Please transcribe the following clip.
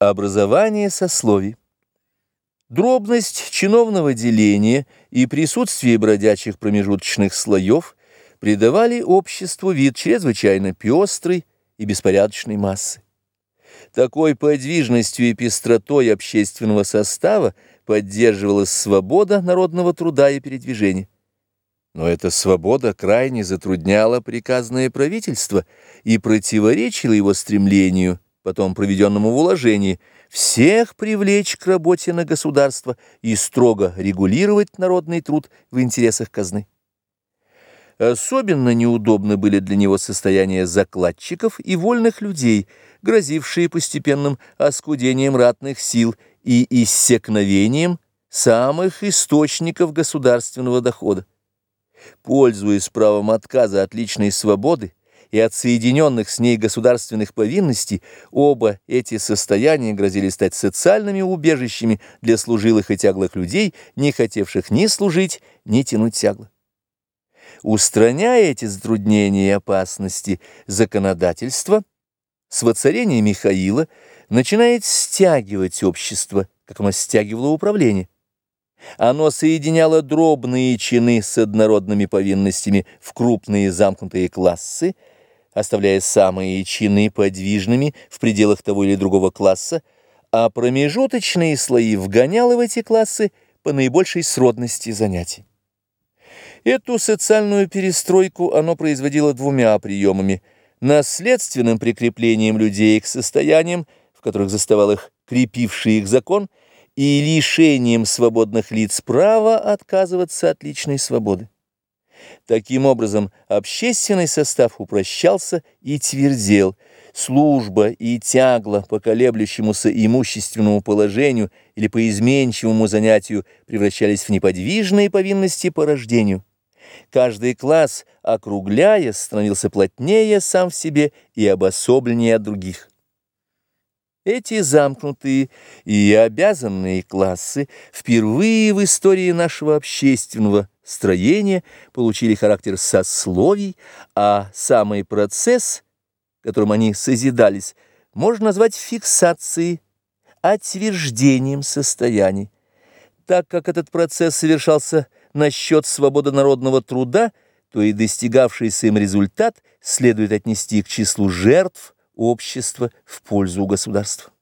Образование сословий. Дробность чиновного деления и присутствие бродячих промежуточных слоев придавали обществу вид чрезвычайно пестрой и беспорядочной массы. Такой подвижностью и пестротой общественного состава поддерживалась свобода народного труда и передвижения. Но эта свобода крайне затрудняла приказное правительство и противоречила его стремлению – потом проведенному в уложении, всех привлечь к работе на государство и строго регулировать народный труд в интересах казны. Особенно неудобны были для него состояния закладчиков и вольных людей, грозившие постепенным оскудением ратных сил и иссекновением самых источников государственного дохода. Пользуясь правом отказа от личной свободы, и от соединенных с ней государственных повинностей, оба эти состояния грозили стать социальными убежищами для служилых и тяглых людей, не хотевших ни служить, ни тянуть тягло. Устраняя эти затруднения и опасности, законодательство с воцарения Михаила начинает стягивать общество, как оно стягивало управление. Оно соединяло дробные чины с однородными повинностями в крупные замкнутые классы, оставляя самые чины подвижными в пределах того или другого класса, а промежуточные слои вгоняло в эти классы по наибольшей сродности занятий. Эту социальную перестройку оно производило двумя приемами – наследственным прикреплением людей к состояниям, в которых заставал их крепивший их закон, и лишением свободных лиц права отказываться от личной свободы. Таким образом, общественный состав упрощался и твердел, служба и тягло по колеблющемуся имущественному положению или по изменчивому занятию превращались в неподвижные повинности по рождению. Каждый класс, округляясь, становился плотнее сам в себе и обособленнее от других. Эти замкнутые и обязанные классы впервые в истории нашего общественного строения получили характер сословий, а самый процесс, которым они созидались, можно назвать фиксацией, отверждением состояний. Так как этот процесс совершался насчет свободы народного труда, то и достигавшийся им результат следует отнести к числу жертв общества в пользу государства.